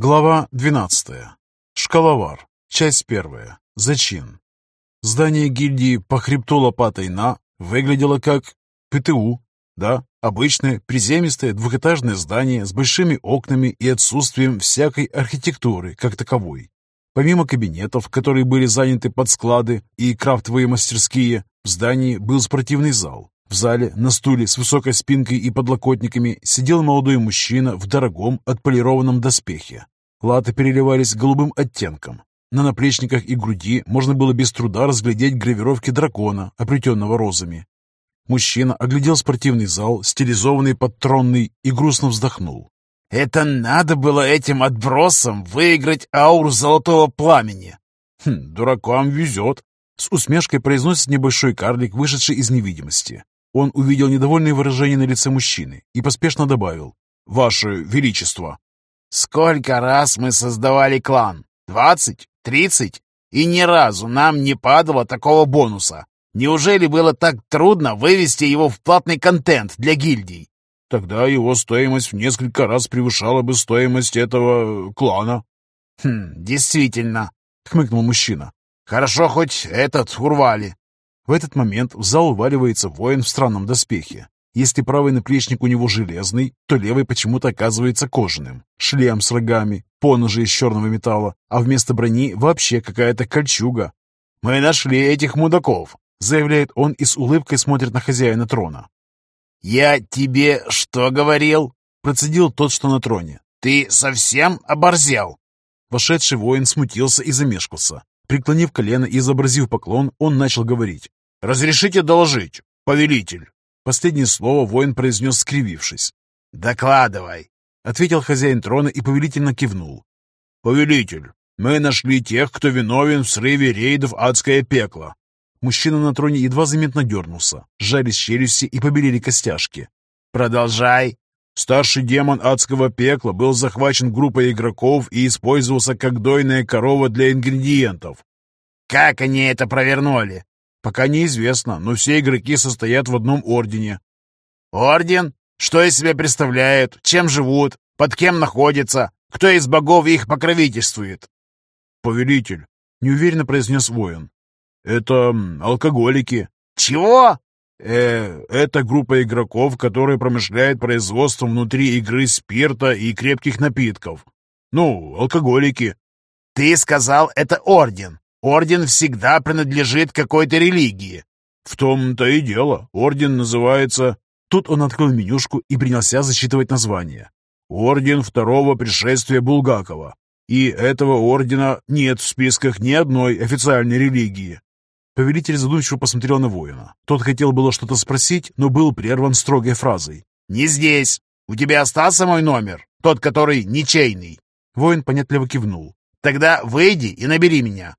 Глава 12. Шкаловар. Часть первая. Зачин. Здание гильдии по хребту лопатой на выглядело как ПТУ. Да, обычное приземистое двухэтажное здание с большими окнами и отсутствием всякой архитектуры как таковой. Помимо кабинетов, которые были заняты под склады и крафтовые мастерские, в здании был спортивный зал, в зале на стуле с высокой спинкой и подлокотниками сидел молодой мужчина в дорогом отполированном доспехе. Латы переливались голубым оттенком. На наплечниках и груди можно было без труда разглядеть гравировки дракона, оплетенного розами. Мужчина оглядел спортивный зал, стилизованный под тронный, и грустно вздохнул. «Это надо было этим отбросам выиграть ауру золотого пламени!» «Хм, дуракам везет!» С усмешкой произносит небольшой карлик, вышедший из невидимости. Он увидел недовольное выражение на лице мужчины и поспешно добавил «Ваше Величество». «Сколько раз мы создавали клан? Двадцать? Тридцать? И ни разу нам не падало такого бонуса. Неужели было так трудно вывести его в платный контент для гильдий?» «Тогда его стоимость в несколько раз превышала бы стоимость этого клана». «Хм, действительно», — хмыкнул мужчина. «Хорошо, хоть этот урвали. В этот момент в зал уваливается воин в странном доспехе. Если правый наплечник у него железный, то левый почему-то оказывается кожаным. Шлем с рогами, поножи из черного металла, а вместо брони вообще какая-то кольчуга. «Мы нашли этих мудаков», — заявляет он и с улыбкой смотрит на хозяина трона. «Я тебе что говорил?» — процедил тот, что на троне. «Ты совсем оборзел?» Вошедший воин смутился и замешкался. Преклонив колено и изобразив поклон, он начал говорить. «Разрешите доложить, повелитель?» Последнее слово воин произнес, скривившись. «Докладывай», — ответил хозяин трона и повелительно кивнул. «Повелитель, мы нашли тех, кто виновен в срыве рейдов адское пекло». Мужчина на троне едва заметно дернулся, сжались челюсти и побелели костяшки. «Продолжай». Старший демон адского пекла был захвачен группой игроков и использовался как дойная корова для ингредиентов. «Как они это провернули?» Пока неизвестно, но все игроки состоят в одном ордене. Орден? Что из себя представляют? Чем живут? Под кем находятся? Кто из богов их покровительствует? Повелитель, неуверенно произнес воин. Это алкоголики. Чего? Э, это группа игроков, которые промышляют производством внутри игры спирта и крепких напитков. Ну, алкоголики. Ты сказал, это орден. Орден всегда принадлежит какой-то религии. В том-то и дело. Орден называется... Тут он открыл менюшку и принялся зачитывать название. Орден второго пришествия Булгакова. И этого ордена нет в списках ни одной официальной религии. Повелитель задумчиво посмотрел на воина. Тот хотел было что-то спросить, но был прерван строгой фразой. «Не здесь. У тебя остался мой номер? Тот, который ничейный?» Воин понятливо кивнул. «Тогда выйди и набери меня.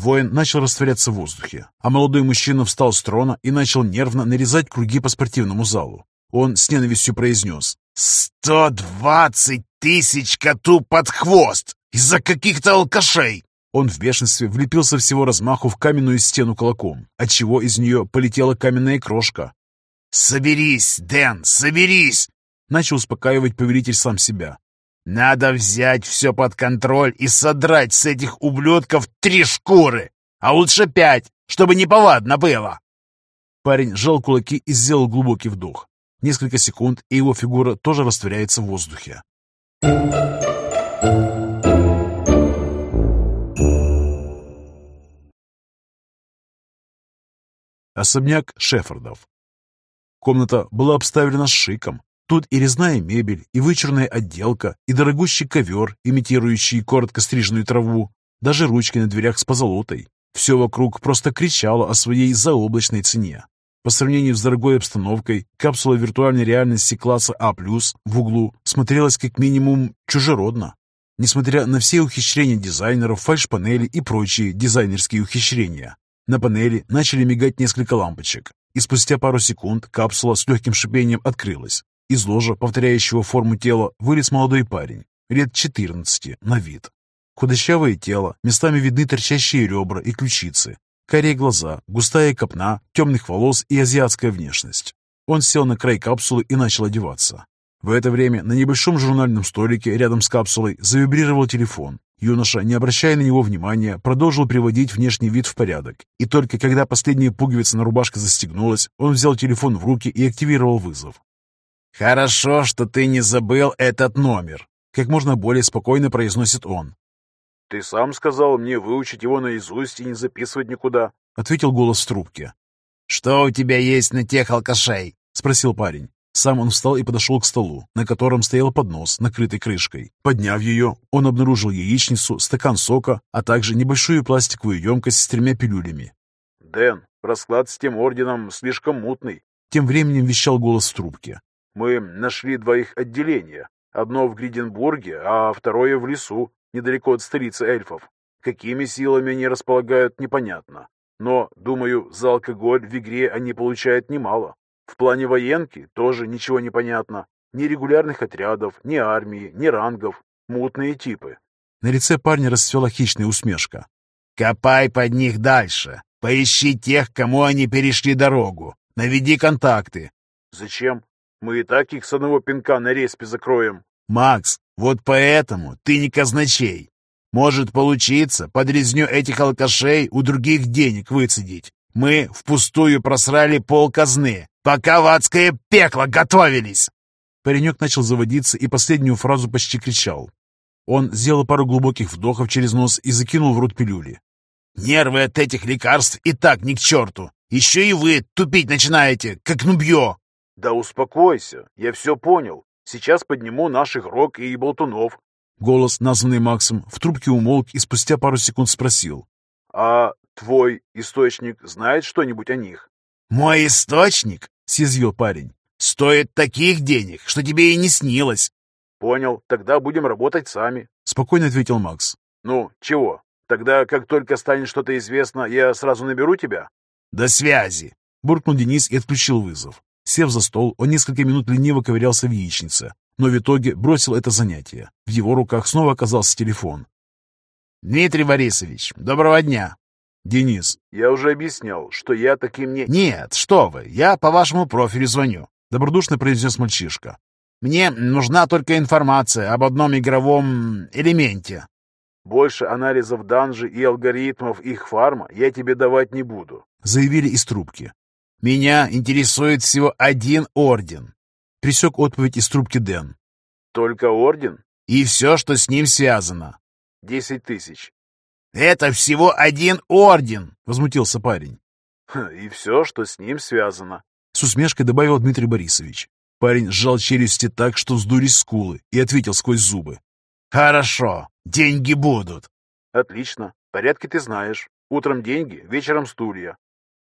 Воин начал растворяться в воздухе, а молодой мужчина встал с трона и начал нервно нарезать круги по спортивному залу. Он с ненавистью произнес «Сто двадцать тысяч коту под хвост! Из-за каких-то алкашей!» Он в бешенстве влепился всего размаху в каменную стену кулаком, отчего из нее полетела каменная крошка. «Соберись, Дэн, соберись!» Начал успокаивать повелитель сам себя. Надо взять все под контроль и содрать с этих ублюдков три шкуры, а лучше пять, чтобы неповадно было. Парень сжал кулаки и сделал глубокий вдох. Несколько секунд, и его фигура тоже растворяется в воздухе. Особняк Шеффордов. Комната была обставлена шиком. Тут и резная мебель, и вычурная отделка, и дорогущий ковер, имитирующий коротко стриженную траву, даже ручки на дверях с позолотой. Все вокруг просто кричало о своей заоблачной цене. По сравнению с дорогой обстановкой, капсула виртуальной реальности класса А+, в углу, смотрелась как минимум чужеродно. Несмотря на все ухищрения дизайнеров, фальш-панели и прочие дизайнерские ухищрения, на панели начали мигать несколько лампочек, и спустя пару секунд капсула с легким шипением открылась, из ложа, повторяющего форму тела, вылез молодой парень, лет 14, на вид. Худощавое тело, местами видны торчащие ребра и ключицы, карие глаза, густая копна, темных волос и азиатская внешность. Он сел на край капсулы и начал одеваться. В это время на небольшом журнальном столике рядом с капсулой завибрировал телефон. Юноша, не обращая на него внимания, продолжил приводить внешний вид в порядок. И только когда последняя пуговица на рубашке застегнулась, он взял телефон в руки и активировал вызов. «Хорошо, что ты не забыл этот номер», — как можно более спокойно произносит он. «Ты сам сказал мне выучить его наизусть и не записывать никуда», — ответил голос в трубке. «Что у тебя есть на тех алкашей?» — спросил парень. Сам он встал и подошел к столу, на котором стоял поднос, накрытый крышкой. Подняв ее, он обнаружил яичницу, стакан сока, а также небольшую пластиковую емкость с тремя пилюлями. «Дэн, расклад с тем орденом слишком мутный», — тем временем вещал голос в трубке. «Мы нашли два их отделения. Одно в Гриденбурге, а второе в лесу, недалеко от столицы эльфов. Какими силами они располагают, непонятно. Но, думаю, за алкоголь в игре они получают немало. В плане военки тоже ничего не понятно. Ни регулярных отрядов, ни армии, ни рангов. Мутные типы. На лице парня расцвела хищная усмешка. «Копай под них дальше. Поищи тех, кому они перешли дорогу. Наведи контакты». «Зачем? Мы и так их с одного пинка на респе закроем». «Макс, вот поэтому ты не казначей. Может получиться под резню этих алкашей у других денег выцедить. Мы впустую просрали пол казны, пока в адское пекло готовились!» Паренек начал заводиться и последнюю фразу почти кричал. Он сделал пару глубоких вдохов через нос и закинул в рот пилюли. «Нервы от этих лекарств и так ни к черту! Еще и вы тупить начинаете, как нубье!» «Да успокойся, я все понял. Сейчас подниму наш игрок и болтунов». Голос, названный Максом, в трубке умолк и спустя пару секунд спросил. «А Твой источник знает что-нибудь о них? Мой источник, съязвил парень, стоит таких денег, что тебе и не снилось. Понял, тогда будем работать сами. Спокойно ответил Макс. Ну, чего? Тогда, как только станет что-то известно, я сразу наберу тебя? До связи. Буркнул Денис и отключил вызов. Сев за стол, он несколько минут лениво ковырялся в яичнице, но в итоге бросил это занятие. В его руках снова оказался телефон. «Дмитрий Борисович, доброго дня!» «Денис, я уже объяснял, что я таким не...» «Нет, что вы, я по вашему профилю звоню», — добродушно произнес мальчишка. «Мне нужна только информация об одном игровом элементе». «Больше анализов данжи и алгоритмов их фарма я тебе давать не буду», — заявили из трубки. «Меня интересует всего один орден», — присек отповедь из трубки Дэн. «Только орден?» «И все, что с ним связано». «Десять тысяч». «Это всего один орден!» — возмутился парень. «И все, что с ним связано», — с усмешкой добавил Дмитрий Борисович. Парень сжал челюсти так, что вздулись скулы, и ответил сквозь зубы. «Хорошо, деньги будут». «Отлично, порядки ты знаешь. Утром деньги, вечером стулья».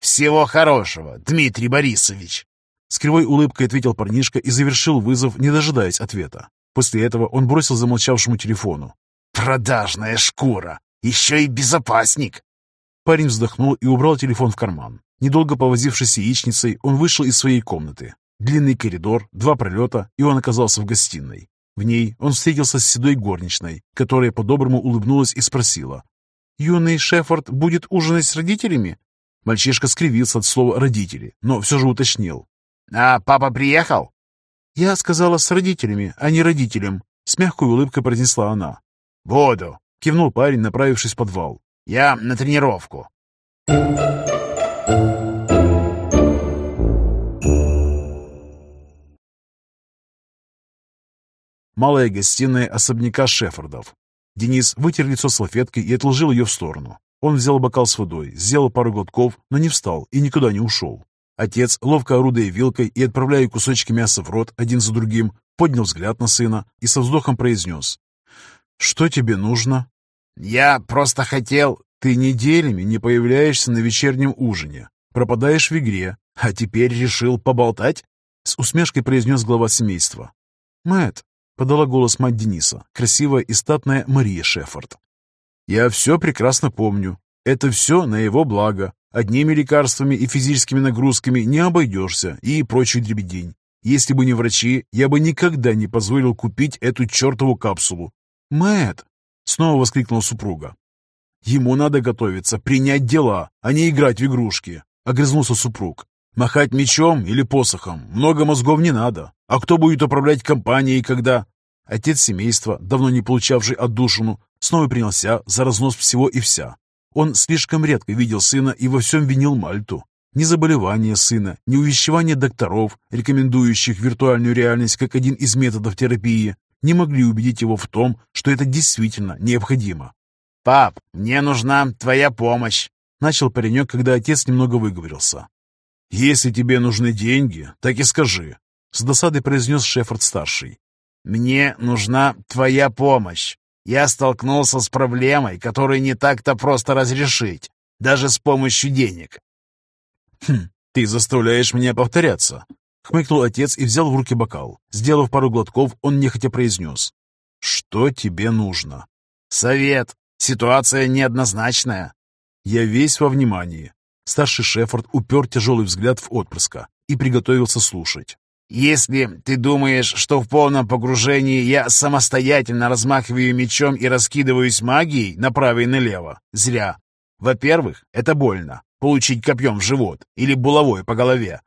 «Всего хорошего, Дмитрий Борисович!» С кривой улыбкой ответил парнишка и завершил вызов, не дожидаясь ответа. После этого он бросил замолчавшему телефону. «Продажная шкура! Еще и безопасник!» Парень вздохнул и убрал телефон в карман. Недолго повозившись с яичницей, он вышел из своей комнаты. Длинный коридор, два пролета, и он оказался в гостиной. В ней он встретился с седой горничной, которая по-доброму улыбнулась и спросила. «Юный Шеффорд будет ужинать с родителями?» Мальчишка скривился от слова «родители», но все же уточнил. «А папа приехал?» «Я сказала с родителями, а не родителям», — с мягкой улыбкой произнесла она. «Буду», — кивнул парень, направившись в подвал. «Я на тренировку». Малая гостиная особняка Шеффордов. Денис вытер лицо салфеткой и отложил ее в сторону. Он взял бокал с водой, сделал пару глотков, но не встал и никуда не ушел. Отец, ловко орудуя вилкой и отправляя кусочки мяса в рот один за другим, поднял взгляд на сына и со вздохом произнес. «Что тебе нужно?» «Я просто хотел...» «Ты неделями не появляешься на вечернем ужине, пропадаешь в игре, а теперь решил поболтать?» С усмешкой произнес глава семейства. Мэт, подала голос мать Дениса, красивая и статная Мария Шеффорд. «Я все прекрасно помню. Это все на его благо. Одними лекарствами и физическими нагрузками не обойдешься и прочий дребедень. Если бы не врачи, я бы никогда не позволил купить эту чертову капсулу. Мэт, снова воскликнула супруга. Ему надо готовиться, принять дела, а не играть в игрушки, огрызнулся супруг. Махать мечом или посохом много мозгов не надо. А кто будет управлять компанией, когда...» Отец семейства, давно не получавший отдушину, снова принялся за разнос всего и вся. Он слишком редко видел сына и во всем винил Мальту. Ни заболевания сына, ни увещевания докторов, рекомендующих виртуальную реальность как один из методов терапии, не могли убедить его в том, что это действительно необходимо. «Пап, мне нужна твоя помощь», — начал паренек, когда отец немного выговорился. «Если тебе нужны деньги, так и скажи», — с досадой произнес Шеффорд-старший. «Мне нужна твоя помощь. Я столкнулся с проблемой, которую не так-то просто разрешить, даже с помощью денег. «Хм, ты заставляешь меня повторяться», — хмыкнул отец и взял в руки бокал. Сделав пару глотков, он нехотя произнес. «Что тебе нужно?» «Совет. Ситуация неоднозначная». «Я весь во внимании». Старший Шеффорд упер тяжелый взгляд в отпрыска и приготовился слушать. «Если ты думаешь, что в полном погружении я самостоятельно размахиваю мечом и раскидываюсь магией направо и налево, зря. Во-первых, это больно получить копьем в живот или булавой по голове.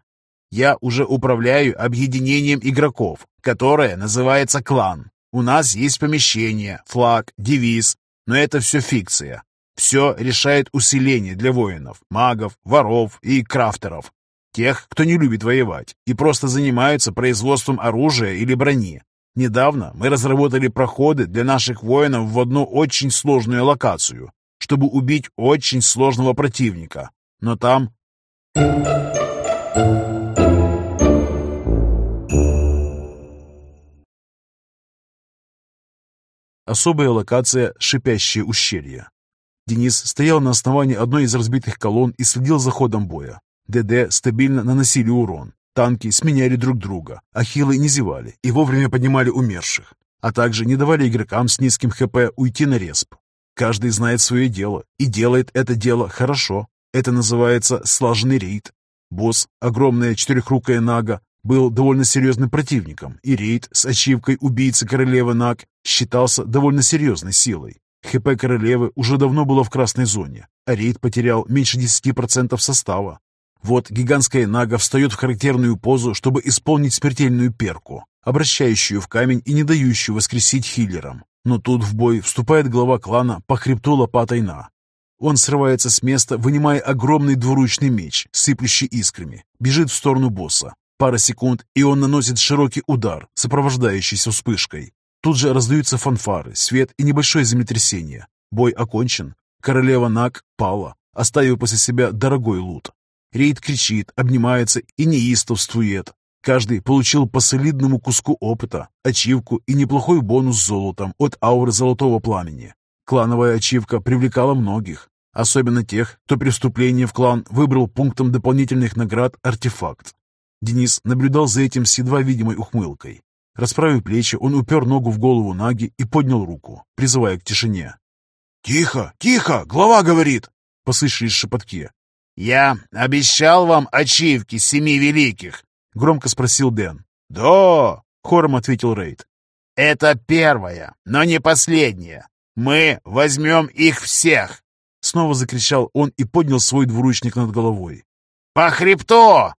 Я уже управляю объединением игроков, которое называется клан. У нас есть помещение, флаг, девиз, но это все фикция. Все решает усиление для воинов, магов, воров и крафтеров. Тех, кто не любит воевать и просто занимаются производством оружия или брони. Недавно мы разработали проходы для наших воинов в одну очень сложную локацию, чтобы убить очень сложного противника. Но там... Особая локация «Шипящее ущелье». Денис стоял на основании одной из разбитых колонн и следил за ходом боя. ДД стабильно наносили урон. Танки сменяли друг друга, ахиллы не зевали и вовремя поднимали умерших, а также не давали игрокам с низким ХП уйти на респ. Каждый знает свое дело и делает это дело хорошо. Это называется слаженный рейд. Босс, огромная четырехрукая Нага, был довольно серьезным противником, и рейд с ачивкой убийцы королевы Наг считался довольно серьезной силой. ХП королевы уже давно было в красной зоне, а рейд потерял меньше 10% состава. Вот гигантская Нага встает в характерную позу, чтобы исполнить смертельную перку, обращающую в камень и не дающую воскресить хиллерам. Но тут в бой вступает глава клана по хребту лопатой На. Он срывается с места, вынимая огромный двуручный меч, сыплющий искрами, бежит в сторону босса. Пара секунд, и он наносит широкий удар, сопровождающийся вспышкой. Тут же раздаются фанфары, свет и небольшое землетрясение. Бой окончен. Королева Наг пала, оставив после себя дорогой лут. Рейд кричит, обнимается и неистовствует. Каждый получил по солидному куску опыта, ачивку и неплохой бонус золотом от ауры золотого пламени. Клановая ачивка привлекала многих, особенно тех, кто при вступлении в клан выбрал пунктом дополнительных наград артефакт. Денис наблюдал за этим с едва видимой ухмылкой. Расправив плечи, он упер ногу в голову Наги и поднял руку, призывая к тишине. «Тихо, тихо! Глава говорит!» — послышались шепотки. «Я обещал вам ачивки семи великих!» — громко спросил Дэн. «Да!» — хором ответил Рейд. «Это первое, но не последнее. «Мы возьмем их всех!» Снова закричал он и поднял свой двуручник над головой. «По хребту!»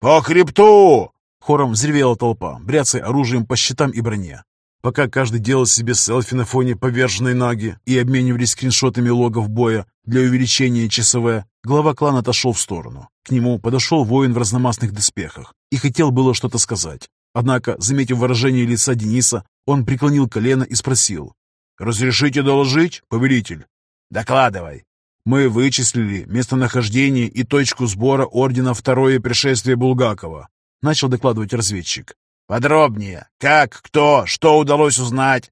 «По хребту!» Хором взревела толпа, бряцая оружием по щитам и броне. Пока каждый делал себе селфи на фоне поверженной наги и обменивались скриншотами логов боя для увеличения ЧСВ, глава клана отошел в сторону. К нему подошел воин в разномастных доспехах и хотел было что-то сказать. Однако, заметив выражение лица Дениса, он преклонил колено и спросил, «Разрешите доложить, повелитель?» «Докладывай». «Мы вычислили местонахождение и точку сбора ордена Второе пришествие Булгакова», — начал докладывать разведчик. «Подробнее. Как, кто, что удалось узнать?»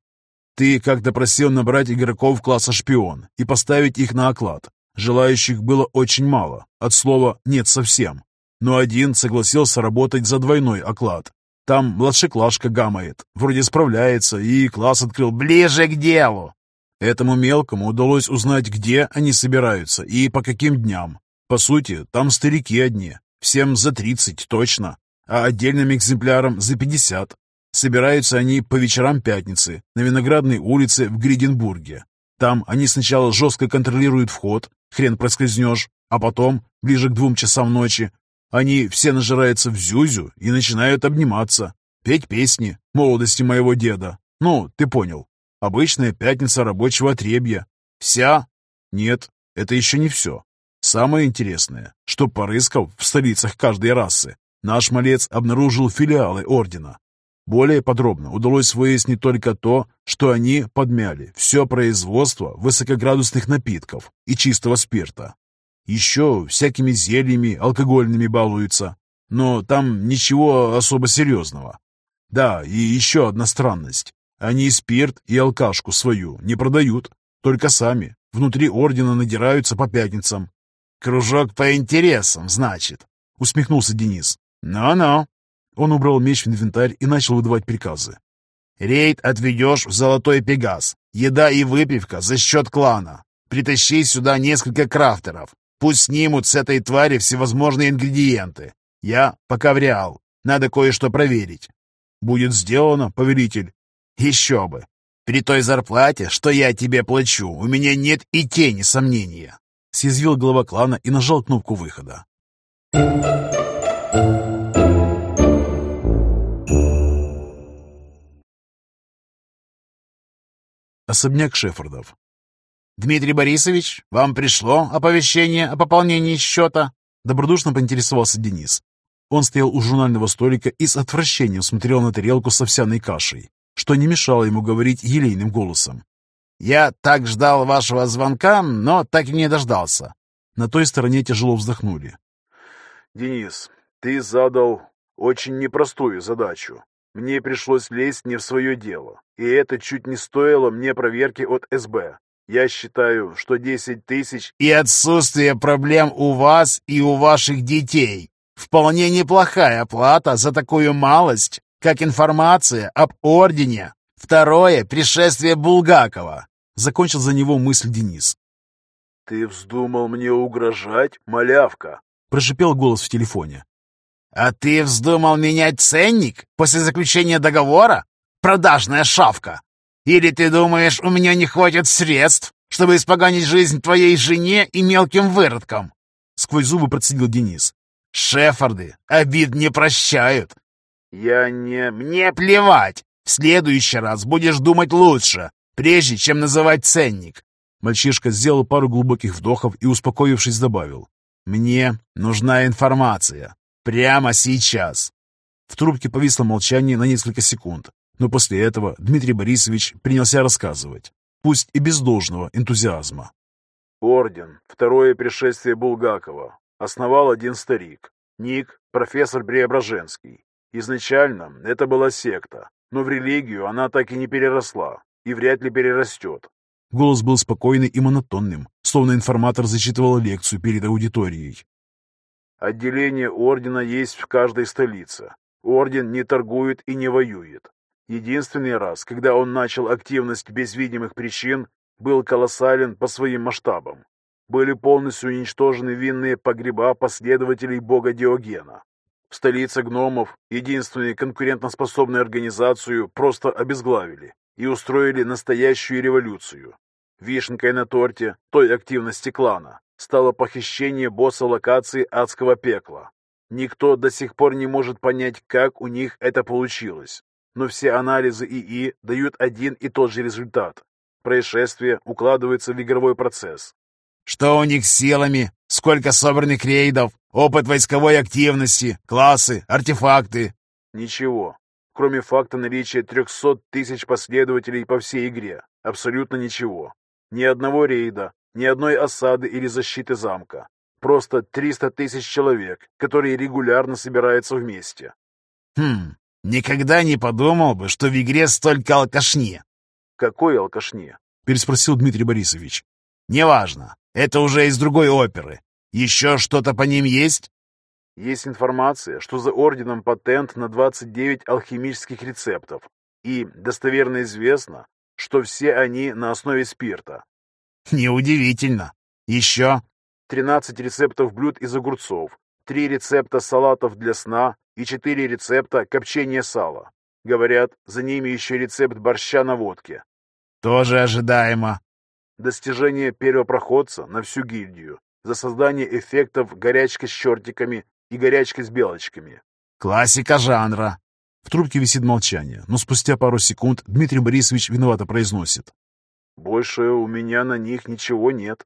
«Ты как-то просил набрать игроков класса «Шпион» и поставить их на оклад. Желающих было очень мало, от слова «нет совсем». Но один согласился работать за двойной оклад. Там младшеклашка гамает, вроде справляется, и класс открыл ближе к делу. Этому мелкому удалось узнать, где они собираются и по каким дням. По сути, там старики одни, всем за 30 точно, а отдельным экземплярам за 50. Собираются они по вечерам пятницы на Виноградной улице в Гриденбурге. Там они сначала жестко контролируют вход, хрен проскользнешь, а потом, ближе к двум часам ночи, они все нажираются в зюзю и начинают обниматься. петь песни молодости моего деда. Ну, ты понял. Обычная пятница рабочего отребья. Вся? Нет, это еще не все. Самое интересное, что порыскав в столицах каждой расы, наш малец обнаружил филиалы ордена. Более подробно удалось выяснить только то, что они подмяли все производство высокоградусных напитков и чистого спирта. Еще всякими зельями алкогольными балуются, но там ничего особо серьезного. Да, и еще одна странность. Они спирт и алкашку свою не продают, только сами внутри ордена надираются по пятницам. «Кружок по интересам, значит», — усмехнулся Денис. «Ну-ну». Он убрал меч в инвентарь и начал выдавать приказы. «Рейд отведешь в Золотой Пегас. Еда и выпивка за счет клана. Притащи сюда несколько крафтеров. Пусть снимут с этой твари всевозможные ингредиенты. Я пока в Реал. Надо кое-что проверить». «Будет сделано, повелитель». «Еще бы. При той зарплате, что я тебе плачу, у меня нет и тени сомнения съязвил глава клана и нажал кнопку выхода. Особняк Шефордов. «Дмитрий Борисович, вам пришло оповещение о пополнении счета?» Добродушно поинтересовался Денис. Он стоял у журнального столика и с отвращением смотрел на тарелку с овсяной кашей, что не мешало ему говорить елейным голосом. «Я так ждал вашего звонка, но так и не дождался». На той стороне тяжело вздохнули. «Денис, ты задал очень непростую задачу. Мне пришлось лезть не в свое дело, и это чуть не стоило мне проверки от СБ. Я считаю, что 10 тысяч... И отсутствие проблем у вас и у ваших детей. Вполне неплохая плата за такую малость, как информация об Ордене Второе — пришествие Булгакова. Закончил за него мысль Денис. «Ты вздумал мне угрожать, малявка?» Прошипел голос в телефоне. «А ты вздумал менять ценник после заключения договора? Продажная шавка! Или ты думаешь, у меня не хватит средств, чтобы испоганить жизнь твоей жене и мелким выродкам?» Сквозь зубы процедил Денис. «Шефорды обид не прощают». «Я не...» «Мне плевать! В следующий раз будешь думать лучше, прежде чем называть ценник». Мальчишка сделал пару глубоких вдохов и, успокоившись, добавил. «Мне нужна информация. Прямо сейчас». В трубке повисло молчание на несколько секунд, но после этого Дмитрий Борисович принялся рассказывать, пусть и без должного энтузиазма. «Орден. Второе пришествие Булгакова. Основал один старик. Ник – профессор Преображенский. Изначально это была секта, но в религию она так и не переросла и вряд ли перерастет. Голос был спокойный и монотонным, словно информатор зачитывал лекцию перед аудиторией. Отделение ордена есть в каждой столице. Орден не торгует и не воюет. Единственный раз, когда он начал активность без видимых причин, был колоссален по своим масштабам. Были полностью уничтожены винные погреба последователей бога Диогена. Столица гномов, единственную конкурентоспособную организацию, просто обезглавили и устроили настоящую революцию. Вишенкой на торте той активности клана стало похищение босса локации адского пекла. Никто до сих пор не может понять, как у них это получилось. Но все анализы ИИ дают один и тот же результат. Происшествие укладывается в игровой процесс. Что у них с силами? Сколько собранных рейдов? Опыт войсковой активности? Классы? Артефакты? Ничего. Кроме факта наличия 300 тысяч последователей по всей игре. Абсолютно ничего. Ни одного рейда, ни одной осады или защиты замка. Просто 300 тысяч человек, которые регулярно собираются вместе. Хм, никогда не подумал бы, что в игре столько алкашни. Какой алкашни? Переспросил Дмитрий Борисович. Неважно. Это уже из другой оперы. Еще что-то по ним есть? Есть информация, что за орденом патент на 29 алхимических рецептов. И достоверно известно, что все они на основе спирта. Неудивительно. Еще? 13 рецептов блюд из огурцов, 3 рецепта салатов для сна и 4 рецепта копчения сала. Говорят, за ними еще рецепт борща на водке. Тоже ожидаемо. Достижение первопроходца на всю гильдию за создание эффектов горячка с чертиками и горячка с белочками. Классика жанра. В трубке висит молчание, но спустя пару секунд Дмитрий Борисович виновато произносит. «Больше у меня на них ничего нет».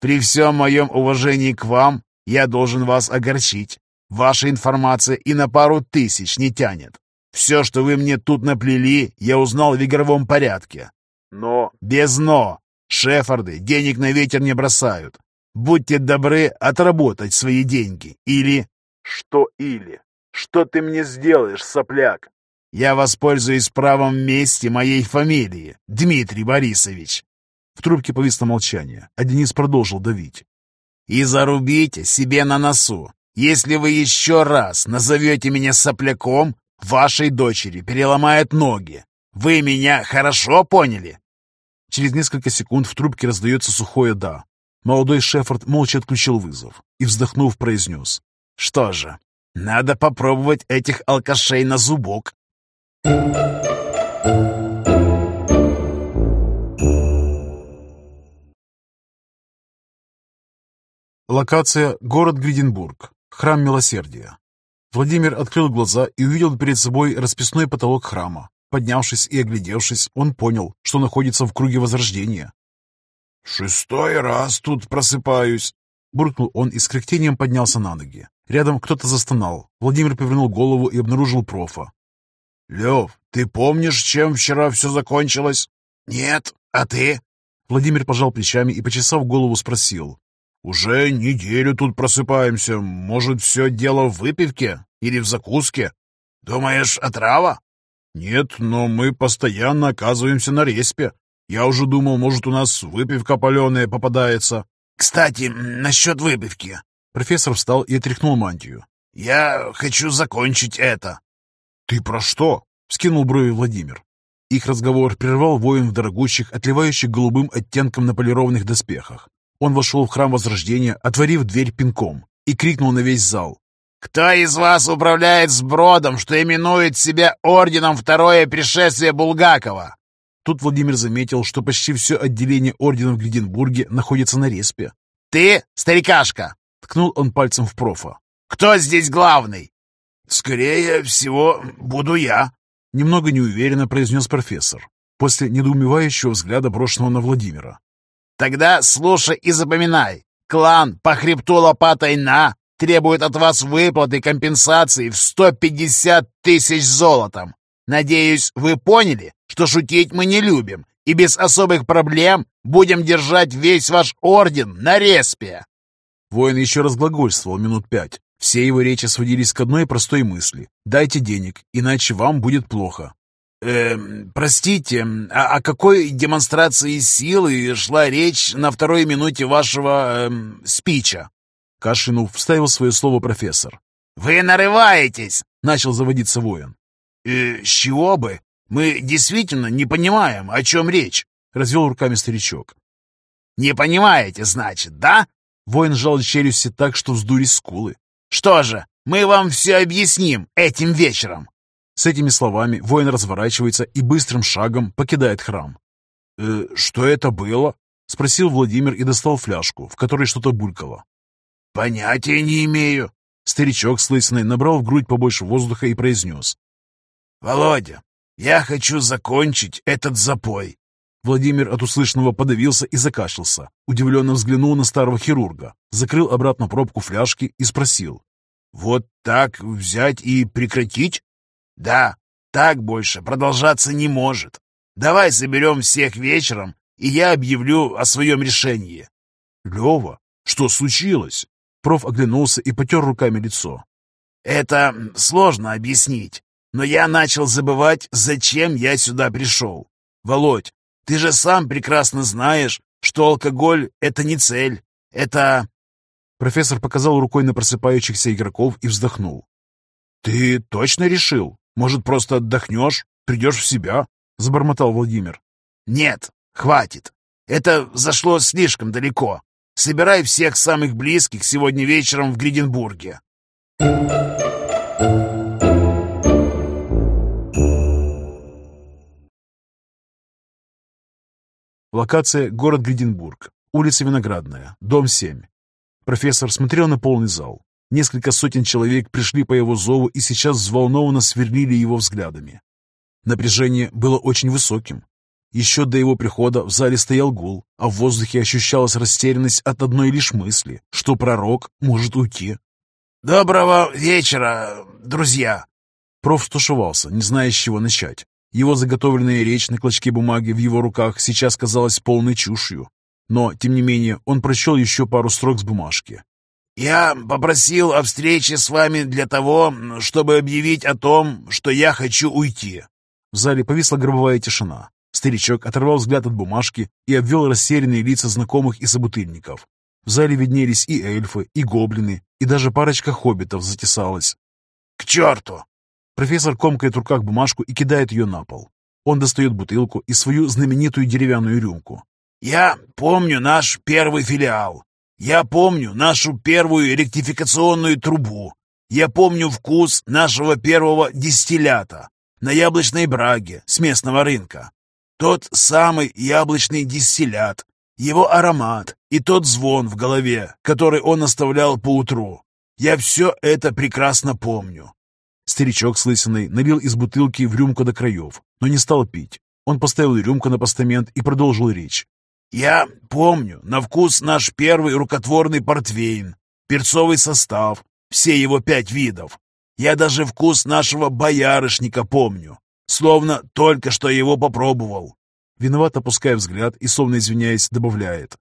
«При всем моем уважении к вам, я должен вас огорчить. Ваша информация и на пару тысяч не тянет. Все, что вы мне тут наплели, я узнал в игровом порядке. Но... Без «но». Шефарды денег на ветер не бросают. Будьте добры отработать свои деньги. Или... Что или? Что ты мне сделаешь, сопляк? Я воспользуюсь правом мести моей фамилии, Дмитрий Борисович. В трубке повисло молчание, а Денис продолжил давить. И зарубите себе на носу. Если вы еще раз назовете меня сопляком, вашей дочери переломают ноги. Вы меня хорошо поняли? Через несколько секунд в трубке раздается сухое «да». Молодой Шеффорд молча отключил вызов и, вздохнув, произнес. «Что же, надо попробовать этих алкашей на зубок». Локация – город Гриденбург, храм Милосердия. Владимир открыл глаза и увидел перед собой расписной потолок храма. Поднявшись и оглядевшись, он понял, что находится в круге Возрождения. «Шестой раз тут просыпаюсь», — буркнул он и с кряхтением поднялся на ноги. Рядом кто-то застонал. Владимир повернул голову и обнаружил профа. «Лев, ты помнишь, чем вчера все закончилось?» «Нет, а ты?» Владимир пожал плечами и, почесав голову, спросил. «Уже неделю тут просыпаемся. Может, все дело в выпивке или в закуске? Думаешь, отрава?» «Нет, но мы постоянно оказываемся на респе. Я уже думал, может, у нас выпивка паленая попадается». «Кстати, насчет выпивки». Профессор встал и отряхнул мантию. «Я хочу закончить это». «Ты про что?» — вскинул брови Владимир. Их разговор прервал воин в дорогущих, отливающих голубым оттенком на полированных доспехах. Он вошел в храм Возрождения, отворив дверь пинком, и крикнул на весь зал. «Кто из вас управляет сбродом, что именует себя орденом Второе пришествие Булгакова?» Тут Владимир заметил, что почти все отделение ордена в Гриденбурге находится на респе. «Ты, старикашка!» — ткнул он пальцем в профа. «Кто здесь главный?» «Скорее всего, буду я», — немного неуверенно произнес профессор, после недоумевающего взгляда брошенного на Владимира. Тогда слушай и запоминай. Клан по хребту лопатой на требует от вас выплаты компенсации в 150 тысяч золотом. Надеюсь, вы поняли, что шутить мы не любим, и без особых проблем будем держать весь ваш орден на респе. Воин еще раз глагольствовал минут пять. Все его речи сводились к одной простой мысли. «Дайте денег, иначе вам будет плохо. «Э, простите, а о какой демонстрации силы шла речь на второй минуте вашего э, спича?» Кашлянув, вставил свое слово профессор. «Вы нарываетесь!» — начал заводиться воин. «Э, с чего бы? Мы действительно не понимаем, о чем речь!» — развел руками старичок. «Не понимаете, значит, да?» Воин сжал челюсти так, что вздулись скулы. «Что же, мы вам все объясним этим вечером!» С этими словами воин разворачивается и быстрым шагом покидает храм. «Э, «Что это было?» — спросил Владимир и достал фляжку, в которой что-то булькало. «Понятия не имею». Старичок с лысиной набрал в грудь побольше воздуха и произнес. «Володя, я хочу закончить этот запой». Владимир от услышанного подавился и закашлялся. Удивленно взглянул на старого хирурга, закрыл обратно пробку фляжки и спросил. «Вот так взять и прекратить?» Да, так больше продолжаться не может. Давай соберем всех вечером, и я объявлю о своем решении. Лева, что случилось? Проф оглянулся и потер руками лицо. Это сложно объяснить, но я начал забывать, зачем я сюда пришел. Володь, ты же сам прекрасно знаешь, что алкоголь — это не цель, это... Профессор показал рукой на просыпающихся игроков и вздохнул. «Ты точно решил? Может, просто отдохнешь, придешь в себя?» — забормотал Владимир. «Нет, хватит. Это зашло слишком далеко. Собирай всех самых близких сегодня вечером в Гриденбурге». Локация – город Гриденбург. Улица Виноградная, дом 7. Профессор смотрел на полный зал. Несколько сотен человек пришли по его зову и сейчас взволнованно сверлили его взглядами. Напряжение было очень высоким. Еще до его прихода в зале стоял гул, а в воздухе ощущалась растерянность от одной лишь мысли, что пророк может уйти. «Доброго вечера, друзья!» Проф стушевался, не зная, с чего начать. Его заготовленная речь на клочке бумаги в его руках сейчас казалась полной чушью. Но, тем не менее, он прочел еще пару строк с бумажки. «Я попросил о встрече с вами для того, чтобы объявить о том, что я хочу уйти». В зале повисла гробовая тишина. Старичок оторвал взгляд от бумажки и обвел рассеянные лица знакомых и собутыльников. В зале виднелись и эльфы, и гоблины, и даже парочка хоббитов затесалась. «К черту!» Профессор комкает в руках бумажку и кидает ее на пол. Он достает бутылку и свою знаменитую деревянную рюмку. «Я помню наш первый филиал. Я помню нашу первую ректификационную трубу. Я помню вкус нашего первого дистиллята на яблочной браге с местного рынка. Тот самый яблочный дистиллят, его аромат и тот звон в голове, который он оставлял по утру. Я все это прекрасно помню. Старичок с лысиной налил из бутылки в рюмку до краев, но не стал пить. Он поставил рюмку на постамент и продолжил речь. Я помню на вкус наш первый рукотворный портвейн, перцовый состав, все его пять видов. Я даже вкус нашего боярышника помню, словно только что его попробовал. Виноват опуская взгляд и, словно извиняясь, добавляет.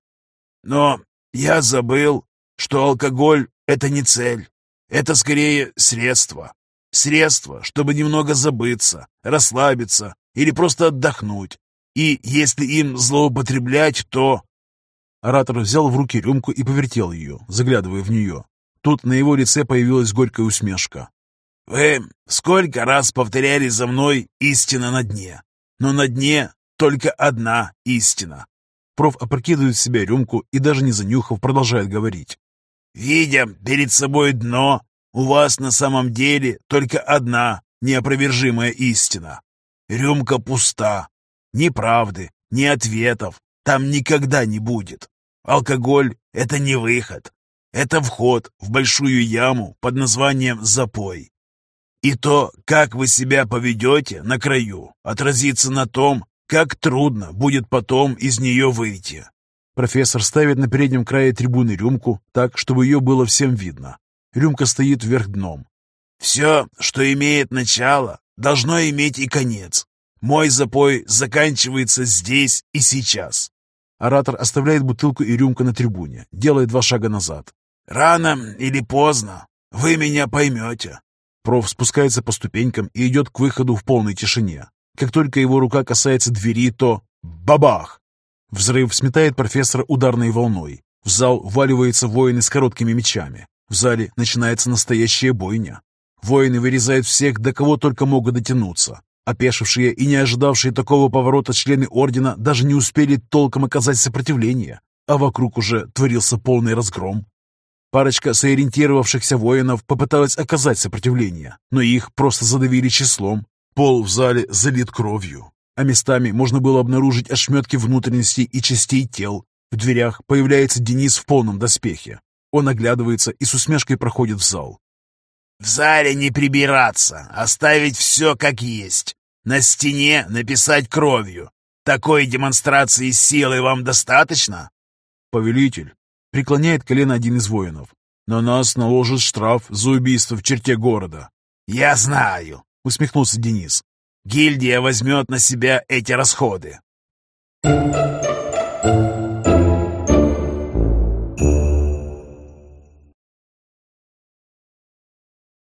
Но я забыл, что алкоголь — это не цель. Это скорее средство. Средство, чтобы немного забыться, расслабиться или просто отдохнуть. И если им злоупотреблять, то...» Оратор взял в руки рюмку и повертел ее, заглядывая в нее. Тут на его лице появилась горькая усмешка. «Вы сколько раз повторяли за мной истина на дне, но на дне только одна истина». Проф опрокидывает в себя рюмку и даже не занюхав, продолжает говорить. «Видя перед собой дно, у вас на самом деле только одна неопровержимая истина. Рюмка пуста, ни правды, ни ответов там никогда не будет. Алкоголь — это не выход. Это вход в большую яму под названием «запой». И то, как вы себя поведете на краю, отразится на том, как трудно будет потом из нее выйти. Профессор ставит на переднем крае трибуны рюмку так, чтобы ее было всем видно. Рюмка стоит вверх дном. «Все, что имеет начало, должно иметь и конец. Мой запой заканчивается здесь и сейчас. Оратор оставляет бутылку и рюмку на трибуне, делает два шага назад. Рано или поздно вы меня поймете. Проф спускается по ступенькам и идет к выходу в полной тишине. Как только его рука касается двери, то бабах! Взрыв сметает профессора ударной волной. В зал валиваются воины с короткими мечами. В зале начинается настоящая бойня. Воины вырезают всех, до кого только могут дотянуться. Опешившие и не ожидавшие такого поворота члены ордена даже не успели толком оказать сопротивление, а вокруг уже творился полный разгром. Парочка сориентировавшихся воинов попыталась оказать сопротивление, но их просто задавили числом. Пол в зале залит кровью, а местами можно было обнаружить ошметки внутренностей и частей тел. В дверях появляется Денис в полном доспехе. Он оглядывается и с усмешкой проходит в зал. В зале не прибираться, оставить все как есть. На стене написать кровью. Такой демонстрации силы вам достаточно? Повелитель, преклоняет колено один из воинов. На нас наложат штраф за убийство в черте города. Я знаю, усмехнулся Денис. Гильдия возьмет на себя эти расходы. Thank you.